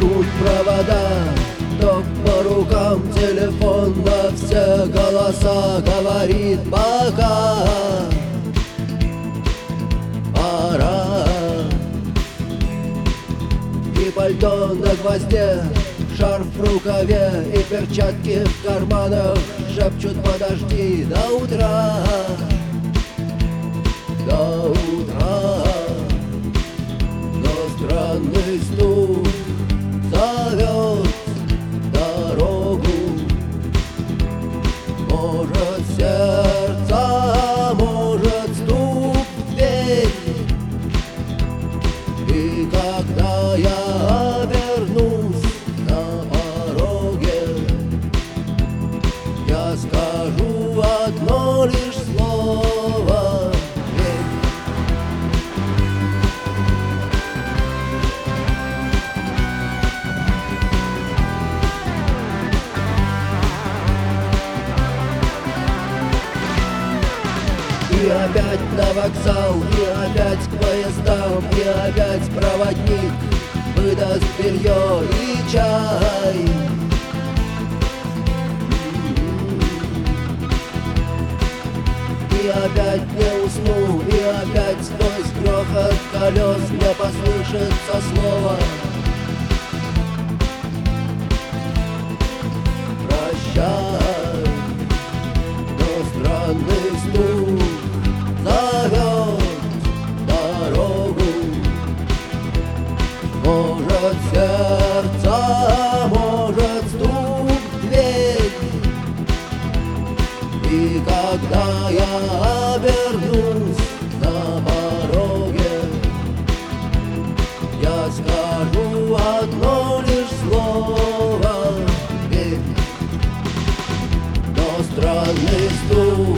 провода Ток по рукам, телефон на все голоса Говорит пока Пора! И пальто на гвозде Шарф в рукаве и перчатки в карманах Шепчут подожди до утра Сердце, может стук И когда я И опять на вокзал, и опять к поездам, и опять проводник выдаст белье и чай. И опять не усну, и опять сквозь грохот колес Мне послышится слово И когда я обернусь на пороге, я скажу одно лишь слово, ведь до страны стук.